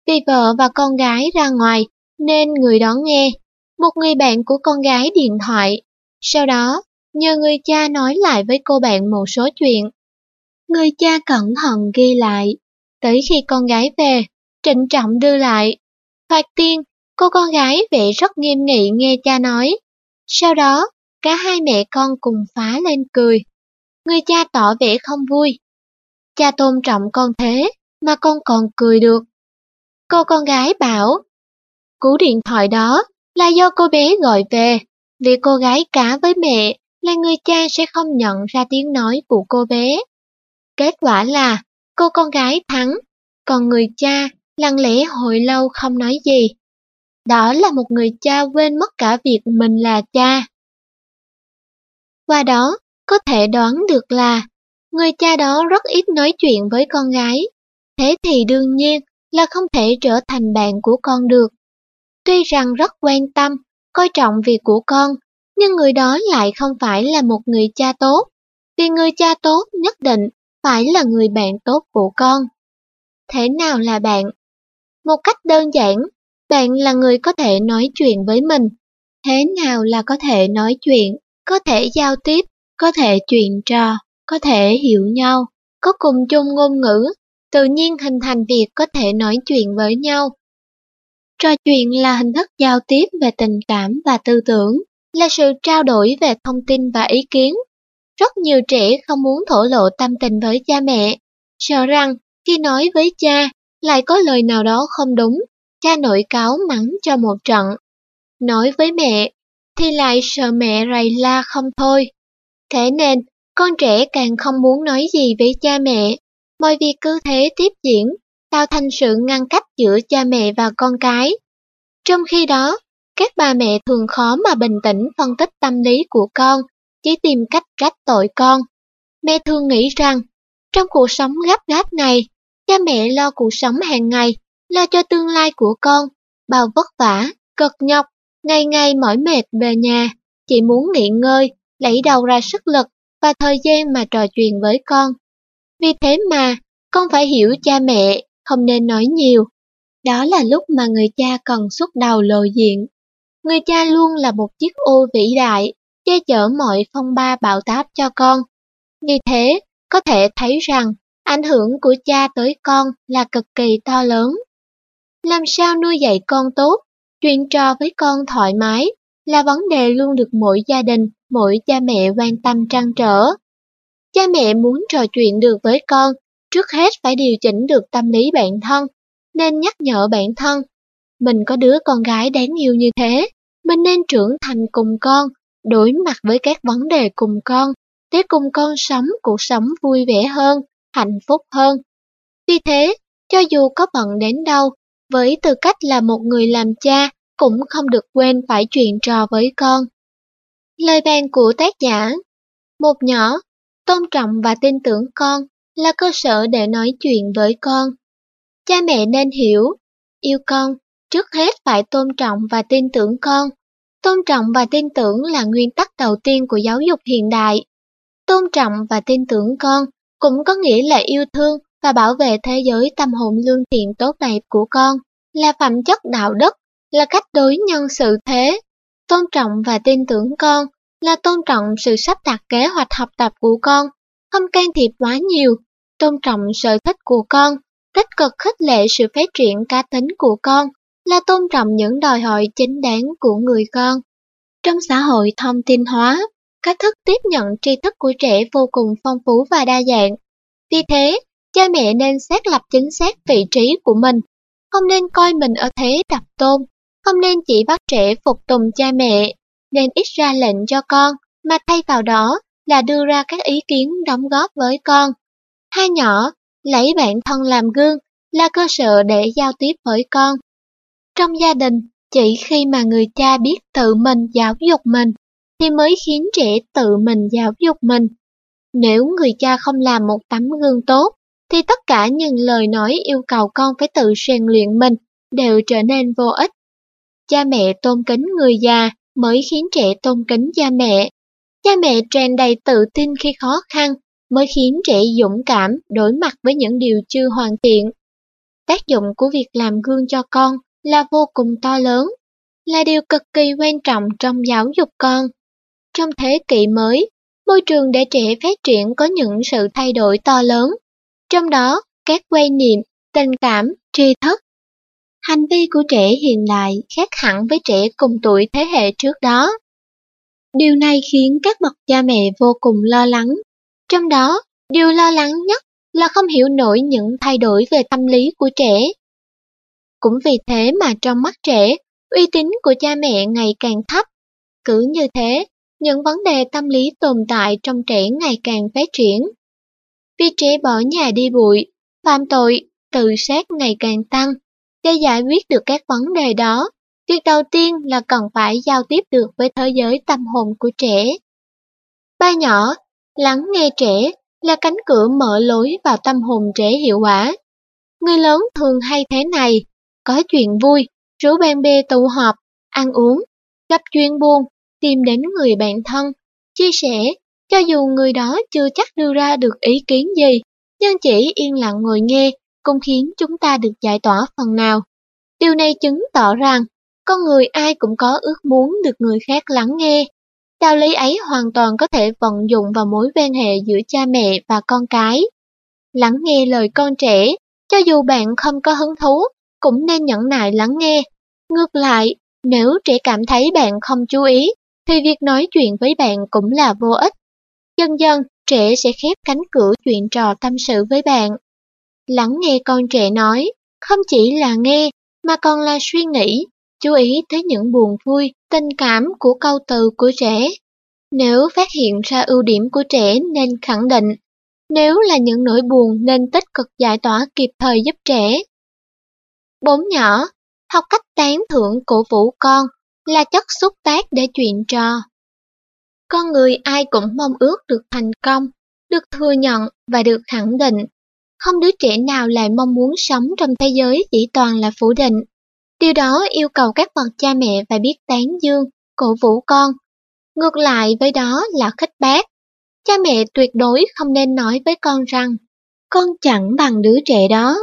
Vì vợ và con gái ra ngoài, nên người đó nghe. Một người bạn của con gái điện thoại. Sau đó, nhờ người cha nói lại với cô bạn một số chuyện. Người cha cẩn thận ghi lại. Tới khi con gái về, trịnh trọng đưa lại. Thoạt tiên, cô con gái vẻ rất nghiêm nghị nghe cha nói. Sau đó, cả hai mẹ con cùng phá lên cười. Người cha tỏ vẻ không vui. Cha tôn trọng con thế, mà con còn cười được. Cô con gái bảo, cú điện thoại đó là do cô bé gọi về, vì cô gái cá với mẹ là người cha sẽ không nhận ra tiếng nói của cô bé. Kết quả là cô con gái thắng, còn người cha lặng lẽ hồi lâu không nói gì. Đó là một người cha quên mất cả việc mình là cha. Qua đó, có thể đoán được là người cha đó rất ít nói chuyện với con gái. Thế thì đương nhiên là không thể trở thành bạn của con được. Tuy rằng rất quan tâm, coi trọng việc của con, nhưng người đó lại không phải là một người cha tốt. Vì người cha tốt nhất định phải là người bạn tốt của con. Thế nào là bạn? Một cách đơn giản, bạn là người có thể nói chuyện với mình. Thế nào là có thể nói chuyện? Có thể giao tiếp, có thể chuyện trò, có thể hiểu nhau, có cùng chung ngôn ngữ, tự nhiên hình thành việc có thể nói chuyện với nhau. Trò chuyện là hình thức giao tiếp về tình cảm và tư tưởng, là sự trao đổi về thông tin và ý kiến. Rất nhiều trẻ không muốn thổ lộ tâm tình với cha mẹ, sợ rằng khi nói với cha lại có lời nào đó không đúng, cha nội cáo mắng cho một trận. Nói với mẹ thì lại sợ mẹ rầy la không thôi. Thế nên, con trẻ càng không muốn nói gì với cha mẹ. Mọi việc cứ thế tiếp diễn, tạo thành sự ngăn cách giữa cha mẹ và con cái. Trong khi đó, các bà mẹ thường khó mà bình tĩnh phân tích tâm lý của con, chỉ tìm cách trách tội con. Mẹ thường nghĩ rằng, trong cuộc sống gấp gáp này, cha mẹ lo cuộc sống hàng ngày, lo cho tương lai của con, bao vất vả, cực nhọc, Ngày ngày mỏi mệt về nhà, chỉ muốn nghỉ ngơi, lấy đầu ra sức lực và thời gian mà trò chuyện với con. Vì thế mà, con phải hiểu cha mẹ, không nên nói nhiều. Đó là lúc mà người cha cần xuất đầu lộ diện. Người cha luôn là một chiếc ô vĩ đại, che chở mọi phong ba bạo táp cho con. Vì thế, có thể thấy rằng ảnh hưởng của cha tới con là cực kỳ to lớn. Làm sao nuôi dạy con tốt Chuyện trò với con thoải mái là vấn đề luôn được mỗi gia đình, mỗi cha mẹ quan tâm trăn trở. Cha mẹ muốn trò chuyện được với con, trước hết phải điều chỉnh được tâm lý bản thân, nên nhắc nhở bản thân. Mình có đứa con gái đáng yêu như thế, mình nên trưởng thành cùng con, đối mặt với các vấn đề cùng con, để cùng con sống cuộc sống vui vẻ hơn, hạnh phúc hơn. Vì thế, cho dù có bận đến đâu, với tư cách là một người làm cha, cũng không được quên phải chuyện trò với con. Lời bàn của tác giả Một nhỏ, tôn trọng và tin tưởng con là cơ sở để nói chuyện với con. Cha mẹ nên hiểu, yêu con, trước hết phải tôn trọng và tin tưởng con. Tôn trọng và tin tưởng là nguyên tắc đầu tiên của giáo dục hiện đại. Tôn trọng và tin tưởng con cũng có nghĩa là yêu thương và bảo vệ thế giới tâm hồn lương thiện tốt đẹp của con, là phẩm chất đạo đức là cách đối nhân sự thế. Tôn trọng và tin tưởng con là tôn trọng sự sắp đặt kế hoạch học tập của con, không can thiệp quá nhiều, tôn trọng sở thích của con, tích cực khích lệ sự phát triển cá tính của con, là tôn trọng những đòi hỏi chính đáng của người con. Trong xã hội thông tin hóa, cách thức tiếp nhận tri thức của trẻ vô cùng phong phú và đa dạng. Vì thế, cha mẹ nên xác lập chính xác vị trí của mình, không nên coi mình ở thế đập tôn, không nên chỉ bắt trẻ phục tùng cha mẹ, nên ít ra lệnh cho con, mà thay vào đó là đưa ra các ý kiến đóng góp với con. Hai nhỏ, lấy bản thân làm gương là cơ sở để giao tiếp với con. Trong gia đình, chỉ khi mà người cha biết tự mình giáo dục mình, thì mới khiến trẻ tự mình giáo dục mình. Nếu người cha không làm một tấm gương tốt, thì tất cả những lời nói yêu cầu con phải tự rèn luyện mình đều trở nên vô ích. Cha mẹ tôn kính người già mới khiến trẻ tôn kính cha mẹ. Cha mẹ tràn đầy tự tin khi khó khăn mới khiến trẻ dũng cảm đối mặt với những điều chưa hoàn thiện. Tác dụng của việc làm gương cho con là vô cùng to lớn, là điều cực kỳ quan trọng trong giáo dục con. Trong thế kỷ mới, môi trường để trẻ phát triển có những sự thay đổi to lớn, trong đó các quan niệm, tình cảm, tri thức. Hành vi của trẻ hiện đại khác hẳn với trẻ cùng tuổi thế hệ trước đó. Điều này khiến các bậc cha mẹ vô cùng lo lắng. Trong đó, điều lo lắng nhất là không hiểu nổi những thay đổi về tâm lý của trẻ. Cũng vì thế mà trong mắt trẻ, uy tín của cha mẹ ngày càng thấp. Cứ như thế, những vấn đề tâm lý tồn tại trong trẻ ngày càng phát triển. Vì trẻ bỏ nhà đi bụi, phạm tội, tự sát ngày càng tăng. Để giải quyết được các vấn đề đó, việc đầu tiên là cần phải giao tiếp được với thế giới tâm hồn của trẻ. Ba nhỏ, lắng nghe trẻ là cánh cửa mở lối vào tâm hồn trẻ hiệu quả. Người lớn thường hay thế này, có chuyện vui, rủ bạn bè tụ họp, ăn uống, gặp chuyện buồn, tìm đến người bạn thân, chia sẻ, cho dù người đó chưa chắc đưa ra được ý kiến gì, nhưng chỉ yên lặng ngồi nghe cũng khiến chúng ta được giải tỏa phần nào. Điều này chứng tỏ rằng, con người ai cũng có ước muốn được người khác lắng nghe. Đạo lý ấy hoàn toàn có thể vận dụng vào mối quan hệ giữa cha mẹ và con cái. Lắng nghe lời con trẻ, cho dù bạn không có hứng thú, cũng nên nhẫn nại lắng nghe. Ngược lại, nếu trẻ cảm thấy bạn không chú ý, thì việc nói chuyện với bạn cũng là vô ích. Dần dần, trẻ sẽ khép cánh cửa chuyện trò tâm sự với bạn. Lắng nghe con trẻ nói, không chỉ là nghe, mà còn là suy nghĩ, chú ý tới những buồn vui, tình cảm của câu từ của trẻ. Nếu phát hiện ra ưu điểm của trẻ nên khẳng định, nếu là những nỗi buồn nên tích cực giải tỏa kịp thời giúp trẻ. Bốn nhỏ, học cách tán thưởng cổ vũ con là chất xúc tác để chuyện trò. Con người ai cũng mong ước được thành công, được thừa nhận và được khẳng định. Không đứa trẻ nào lại mong muốn sống trong thế giới chỉ toàn là phủ định. Điều đó yêu cầu các bậc cha mẹ phải biết tán dương, cổ vũ con. Ngược lại với đó là khích bác. Cha mẹ tuyệt đối không nên nói với con rằng con chẳng bằng đứa trẻ đó.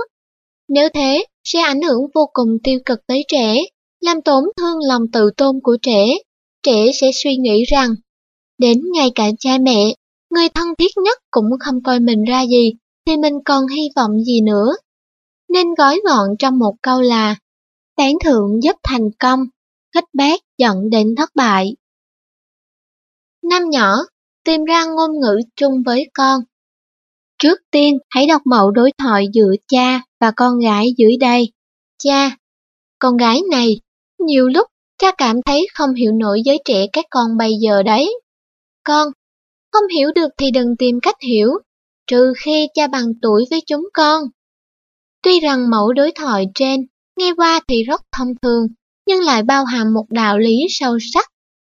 Nếu thế, sẽ ảnh hưởng vô cùng tiêu cực tới trẻ, làm tổn thương lòng tự tôn của trẻ. Trẻ sẽ suy nghĩ rằng, đến ngay cả cha mẹ, người thân thiết nhất cũng không coi mình ra gì, thì mình còn hy vọng gì nữa. Nên gói gọn trong một câu là, tán thưởng giúp thành công, khích bác dẫn đến thất bại. Năm nhỏ, tìm ra ngôn ngữ chung với con. Trước tiên, hãy đọc mẫu đối thoại giữa cha và con gái dưới đây. Cha, con gái này, nhiều lúc cha cảm thấy không hiểu nổi giới trẻ các con bây giờ đấy. Con, không hiểu được thì đừng tìm cách hiểu, trừ khi cha bằng tuổi với chúng con. Tuy rằng mẫu đối thoại trên nghe qua thì rất thông thường, nhưng lại bao hàm một đạo lý sâu sắc.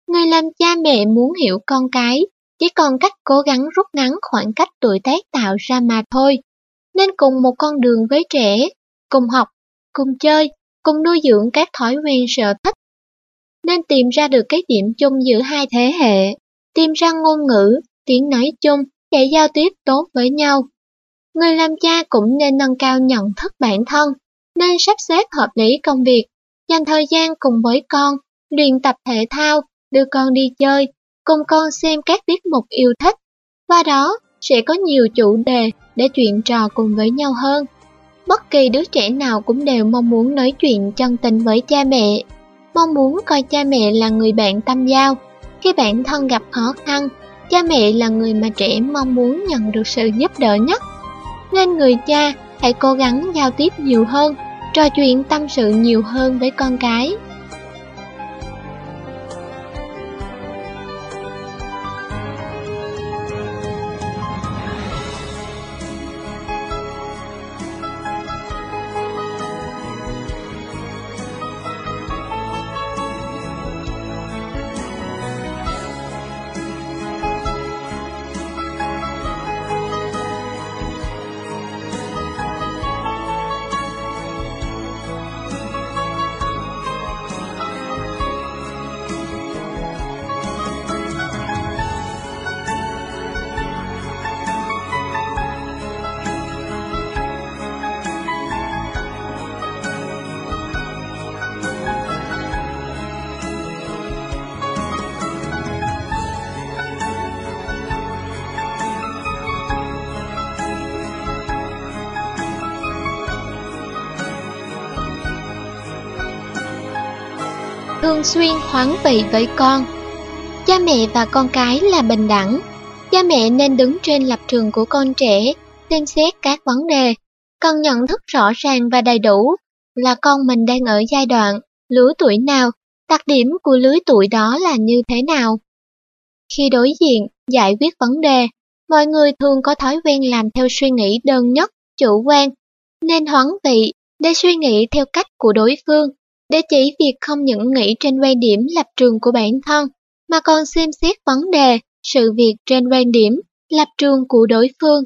Người làm cha mẹ muốn hiểu con cái, chỉ còn cách cố gắng rút ngắn khoảng cách tuổi tác tạo ra mà thôi. Nên cùng một con đường với trẻ, cùng học, cùng chơi, cùng nuôi dưỡng các thói quen sở thích. Nên tìm ra được cái điểm chung giữa hai thế hệ, tìm ra ngôn ngữ, tiếng nói chung để giao tiếp tốt với nhau. Người làm cha cũng nên nâng cao nhận thức bản thân, nên sắp xếp hợp lý công việc, dành thời gian cùng với con, luyện tập thể thao, đưa con đi chơi, cùng con xem các tiết mục yêu thích. Qua đó, sẽ có nhiều chủ đề để chuyện trò cùng với nhau hơn. Bất kỳ đứa trẻ nào cũng đều mong muốn nói chuyện chân tình với cha mẹ, mong muốn coi cha mẹ là người bạn tâm giao. Khi bản thân gặp khó khăn, cha mẹ là người mà trẻ mong muốn nhận được sự giúp đỡ nhất. Nên người cha hãy cố gắng giao tiếp nhiều hơn, trò chuyện tâm sự nhiều hơn với con cái. Thường xuyên hoáng vị với con. Cha mẹ và con cái là bình đẳng. Cha mẹ nên đứng trên lập trường của con trẻ, xem xét các vấn đề, cần nhận thức rõ ràng và đầy đủ là con mình đang ở giai đoạn, lứa tuổi nào, đặc điểm của lứa tuổi đó là như thế nào. Khi đối diện, giải quyết vấn đề, mọi người thường có thói quen làm theo suy nghĩ đơn nhất, chủ quan, nên hoán vị để suy nghĩ theo cách của đối phương để chỉ việc không những nghĩ trên quan điểm lập trường của bản thân, mà còn xem xét vấn đề, sự việc trên quan điểm, lập trường của đối phương.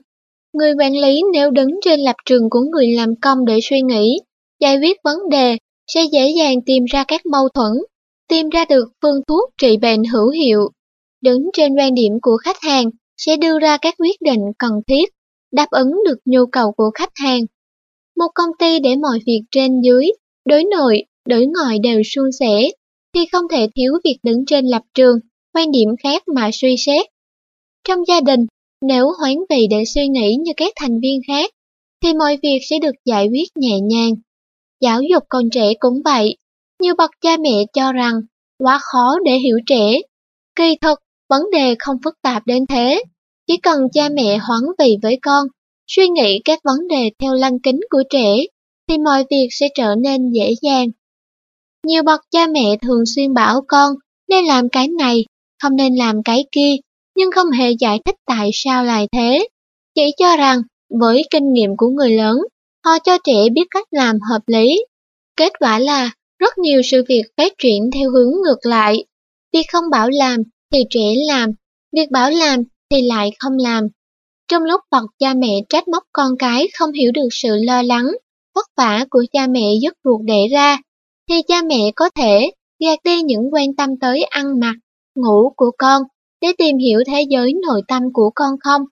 Người quản lý nếu đứng trên lập trường của người làm công để suy nghĩ, giải quyết vấn đề, sẽ dễ dàng tìm ra các mâu thuẫn, tìm ra được phương thuốc trị bệnh hữu hiệu. Đứng trên quan điểm của khách hàng sẽ đưa ra các quyết định cần thiết, đáp ứng được nhu cầu của khách hàng. Một công ty để mọi việc trên dưới, đối nội, đối ngoại đều suôn sẻ, thì không thể thiếu việc đứng trên lập trường, quan điểm khác mà suy xét. Trong gia đình, nếu hoán vị để suy nghĩ như các thành viên khác, thì mọi việc sẽ được giải quyết nhẹ nhàng. Giáo dục con trẻ cũng vậy, nhiều bậc cha mẹ cho rằng quá khó để hiểu trẻ. Kỳ thực, vấn đề không phức tạp đến thế, chỉ cần cha mẹ hoán vị với con, suy nghĩ các vấn đề theo lăng kính của trẻ, thì mọi việc sẽ trở nên dễ dàng. Nhiều bậc cha mẹ thường xuyên bảo con nên làm cái này, không nên làm cái kia, nhưng không hề giải thích tại sao lại thế. Chỉ cho rằng, với kinh nghiệm của người lớn, họ cho trẻ biết cách làm hợp lý. Kết quả là, rất nhiều sự việc phát triển theo hướng ngược lại. Việc không bảo làm thì trẻ làm, việc bảo làm thì lại không làm. Trong lúc bậc cha mẹ trách móc con cái không hiểu được sự lo lắng, vất vả của cha mẹ dứt ruột để ra, thì cha mẹ có thể gạt đi những quan tâm tới ăn mặc, ngủ của con để tìm hiểu thế giới nội tâm của con không.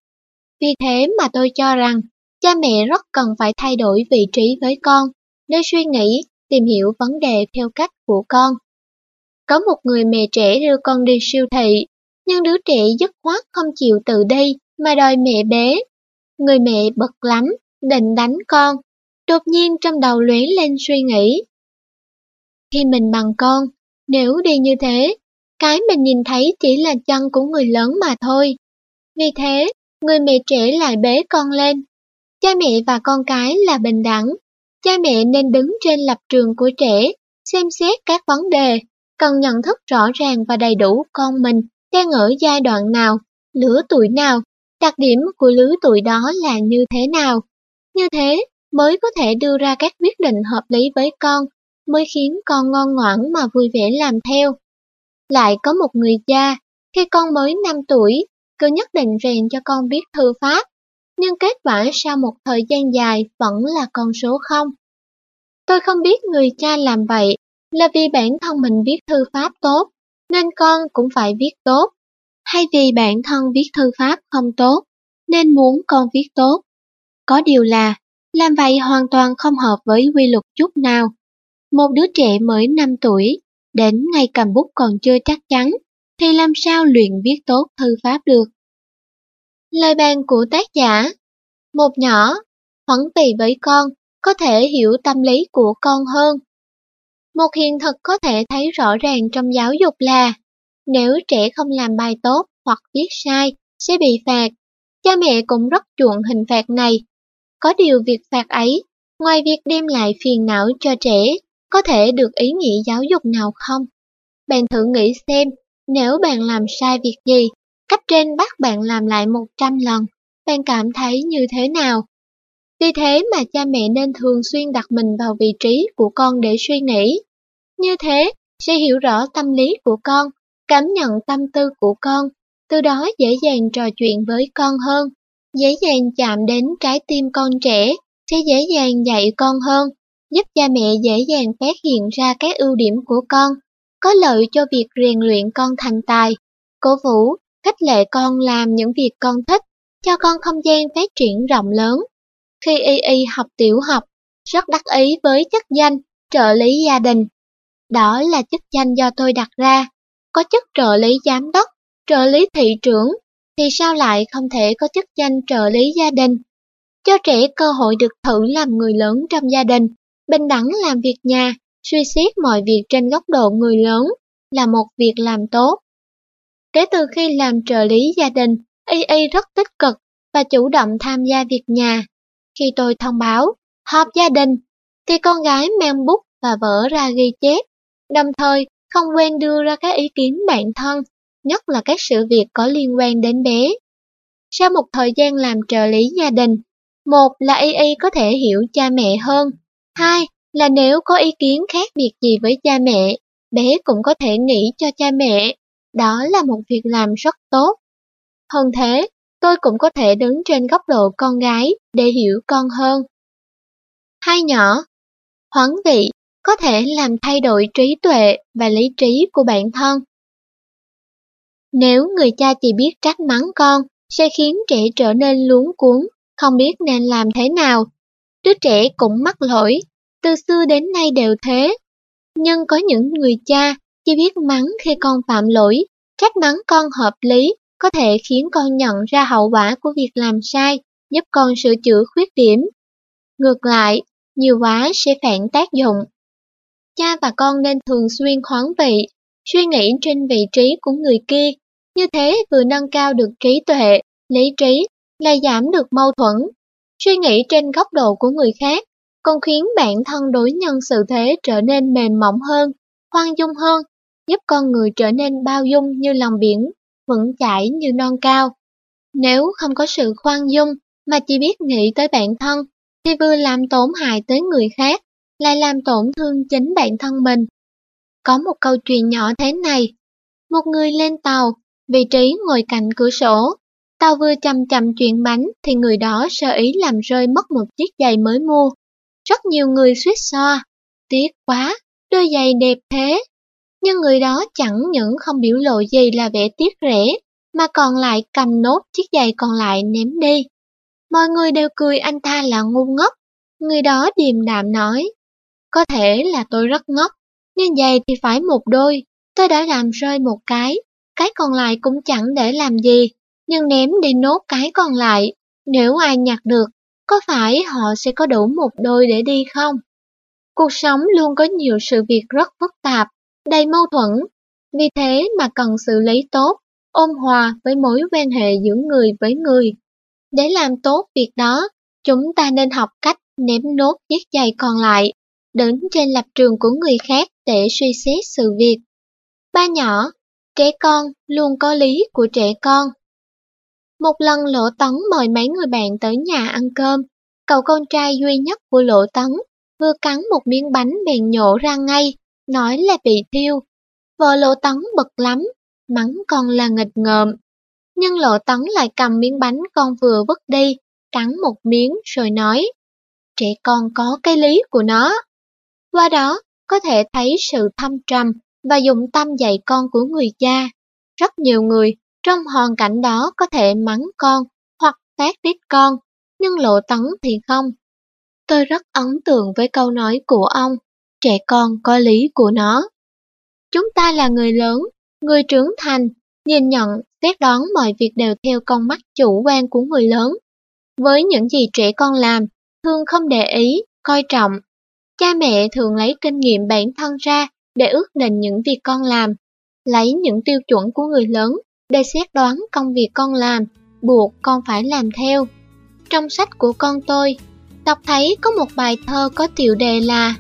Vì thế mà tôi cho rằng cha mẹ rất cần phải thay đổi vị trí với con để suy nghĩ, tìm hiểu vấn đề theo cách của con. Có một người mẹ trẻ đưa con đi siêu thị, nhưng đứa trẻ dứt khoát không chịu tự đi mà đòi mẹ bế. Người mẹ bực lắm, định đánh con. Đột nhiên trong đầu lóe lên suy nghĩ, khi mình bằng con, nếu đi như thế, cái mình nhìn thấy chỉ là chân của người lớn mà thôi. Vì thế, người mẹ trẻ lại bế con lên. Cha mẹ và con cái là bình đẳng. Cha mẹ nên đứng trên lập trường của trẻ, xem xét các vấn đề, cần nhận thức rõ ràng và đầy đủ con mình đang ở giai đoạn nào, lứa tuổi nào, đặc điểm của lứa tuổi đó là như thế nào. Như thế mới có thể đưa ra các quyết định hợp lý với con mới khiến con ngon ngoãn mà vui vẻ làm theo. Lại có một người cha, khi con mới 5 tuổi, cứ nhất định rèn cho con biết thư pháp, nhưng kết quả sau một thời gian dài vẫn là con số 0. Tôi không biết người cha làm vậy là vì bản thân mình viết thư pháp tốt, nên con cũng phải viết tốt, hay vì bản thân viết thư pháp không tốt, nên muốn con viết tốt. Có điều là, làm vậy hoàn toàn không hợp với quy luật chút nào. Một đứa trẻ mới 5 tuổi, đến ngày cầm bút còn chưa chắc chắn, thì làm sao luyện viết tốt thư pháp được. Lời bàn của tác giả Một nhỏ, huấn tì với con, có thể hiểu tâm lý của con hơn. Một hiện thực có thể thấy rõ ràng trong giáo dục là nếu trẻ không làm bài tốt hoặc viết sai sẽ bị phạt. Cha mẹ cũng rất chuộng hình phạt này. Có điều việc phạt ấy, ngoài việc đem lại phiền não cho trẻ, có thể được ý nghĩa giáo dục nào không? Bạn thử nghĩ xem, nếu bạn làm sai việc gì, cấp trên bắt bạn làm lại 100 lần, bạn cảm thấy như thế nào? Vì thế mà cha mẹ nên thường xuyên đặt mình vào vị trí của con để suy nghĩ. Như thế, sẽ hiểu rõ tâm lý của con, cảm nhận tâm tư của con, từ đó dễ dàng trò chuyện với con hơn, dễ dàng chạm đến trái tim con trẻ, sẽ dễ dàng dạy con hơn, giúp cha mẹ dễ dàng phát hiện ra các ưu điểm của con, có lợi cho việc rèn luyện con thành tài, cố vũ, khích lệ con làm những việc con thích, cho con không gian phát triển rộng lớn. Khi Y Y học tiểu học, rất đắc ý với chức danh trợ lý gia đình. Đó là chức danh do tôi đặt ra, có chức trợ lý giám đốc, trợ lý thị trưởng, thì sao lại không thể có chức danh trợ lý gia đình? Cho trẻ cơ hội được thử làm người lớn trong gia đình, bình đẳng làm việc nhà, suy xét mọi việc trên góc độ người lớn, là một việc làm tốt. Kể từ khi làm trợ lý gia đình, Y Y rất tích cực và chủ động tham gia việc nhà. Khi tôi thông báo, họp gia đình, thì con gái mang bút và vở ra ghi chép, đồng thời không quên đưa ra các ý kiến bản thân, nhất là các sự việc có liên quan đến bé. Sau một thời gian làm trợ lý gia đình, một là Y Y có thể hiểu cha mẹ hơn, hai là nếu có ý kiến khác biệt gì với cha mẹ, bé cũng có thể nghĩ cho cha mẹ. Đó là một việc làm rất tốt. Hơn thế, tôi cũng có thể đứng trên góc độ con gái để hiểu con hơn. Hai nhỏ, hoán vị có thể làm thay đổi trí tuệ và lý trí của bản thân. Nếu người cha chỉ biết trách mắng con, sẽ khiến trẻ trở nên luống cuốn, không biết nên làm thế nào. Đứa trẻ cũng mắc lỗi, từ xưa đến nay đều thế. Nhưng có những người cha chỉ biết mắng khi con phạm lỗi, trách mắng con hợp lý, có thể khiến con nhận ra hậu quả của việc làm sai, giúp con sửa chữa khuyết điểm. Ngược lại, nhiều quá sẽ phản tác dụng. Cha và con nên thường xuyên khoáng vị, suy nghĩ trên vị trí của người kia, như thế vừa nâng cao được trí tuệ, lý trí, lại giảm được mâu thuẫn. Suy nghĩ trên góc độ của người khác, còn khiến bản thân đối nhân sự thế trở nên mềm mỏng hơn, khoan dung hơn, giúp con người trở nên bao dung như lòng biển, vững chãi như non cao. Nếu không có sự khoan dung mà chỉ biết nghĩ tới bản thân, thì vừa làm tổn hại tới người khác, lại làm tổn thương chính bản thân mình. Có một câu chuyện nhỏ thế này. Một người lên tàu, vị trí ngồi cạnh cửa sổ tao vừa chậm chậm chuyển bánh thì người đó sơ ý làm rơi mất một chiếc giày mới mua. Rất nhiều người suýt xoa. Tiếc quá, đôi giày đẹp thế. Nhưng người đó chẳng những không biểu lộ gì là vẻ tiếc rẻ, mà còn lại cầm nốt chiếc giày còn lại ném đi. Mọi người đều cười anh ta là ngu ngốc. Người đó điềm đạm nói, có thể là tôi rất ngốc, nhưng giày thì phải một đôi, tôi đã làm rơi một cái, cái còn lại cũng chẳng để làm gì, nhưng ném đi nốt cái còn lại, nếu ai nhặt được, có phải họ sẽ có đủ một đôi để đi không? Cuộc sống luôn có nhiều sự việc rất phức tạp, đầy mâu thuẫn, vì thế mà cần xử lý tốt, ôn hòa với mối quan hệ giữa người với người. Để làm tốt việc đó, chúng ta nên học cách ném nốt chiếc giày còn lại, đứng trên lập trường của người khác để suy xét sự việc. Ba nhỏ, trẻ con luôn có lý của trẻ con. Một lần Lộ Tấn mời mấy người bạn tới nhà ăn cơm, cậu con trai duy nhất của Lộ Tấn vừa cắn một miếng bánh bèn nhổ ra ngay, nói là bị thiêu. Vợ Lộ Tấn bực lắm, mắng con là nghịch ngợm. Nhưng Lộ Tấn lại cầm miếng bánh con vừa vứt đi, cắn một miếng rồi nói, trẻ con có cái lý của nó. Qua đó, có thể thấy sự thâm trầm và dụng tâm dạy con của người cha. Rất nhiều người trong hoàn cảnh đó có thể mắng con hoặc tát đít con, nhưng lộ tấn thì không. Tôi rất ấn tượng với câu nói của ông, trẻ con có lý của nó. Chúng ta là người lớn, người trưởng thành, nhìn nhận, xét đoán mọi việc đều theo con mắt chủ quan của người lớn. Với những gì trẻ con làm, thường không để ý, coi trọng. Cha mẹ thường lấy kinh nghiệm bản thân ra để ước định những việc con làm, lấy những tiêu chuẩn của người lớn để xét đoán công việc con làm, buộc con phải làm theo. Trong sách của con tôi, đọc thấy có một bài thơ có tiểu đề là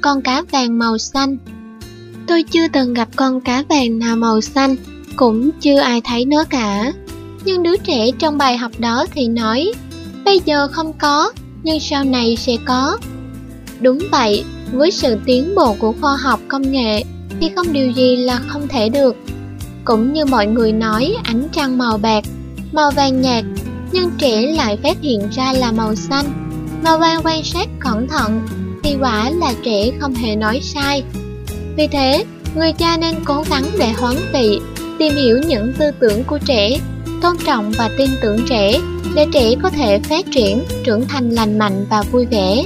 Con cá vàng màu xanh. Tôi chưa từng gặp con cá vàng nào màu xanh, cũng chưa ai thấy nó cả. Nhưng đứa trẻ trong bài học đó thì nói, bây giờ không có, nhưng sau này sẽ có. Đúng vậy, với sự tiến bộ của khoa học công nghệ thì không điều gì là không thể được. Cũng như mọi người nói ánh trăng màu bạc, màu vàng nhạt, nhưng trẻ lại phát hiện ra là màu xanh. Mà quan quan sát cẩn thận thì quả là trẻ không hề nói sai. Vì thế, người cha nên cố gắng để hoán vị, tìm hiểu những tư tưởng của trẻ, tôn trọng và tin tưởng trẻ để trẻ có thể phát triển, trưởng thành lành mạnh và vui vẻ.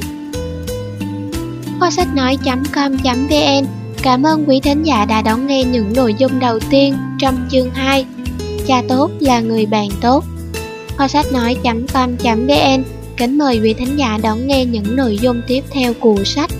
Kho sách nói.com.vn Cảm ơn quý thính giả đã đón nghe những nội dung đầu tiên trong chương 2 Cha tốt là người bạn tốt. Kho sách nói.com.vn Kính mời quý thính giả đón nghe những nội dung tiếp theo của sách.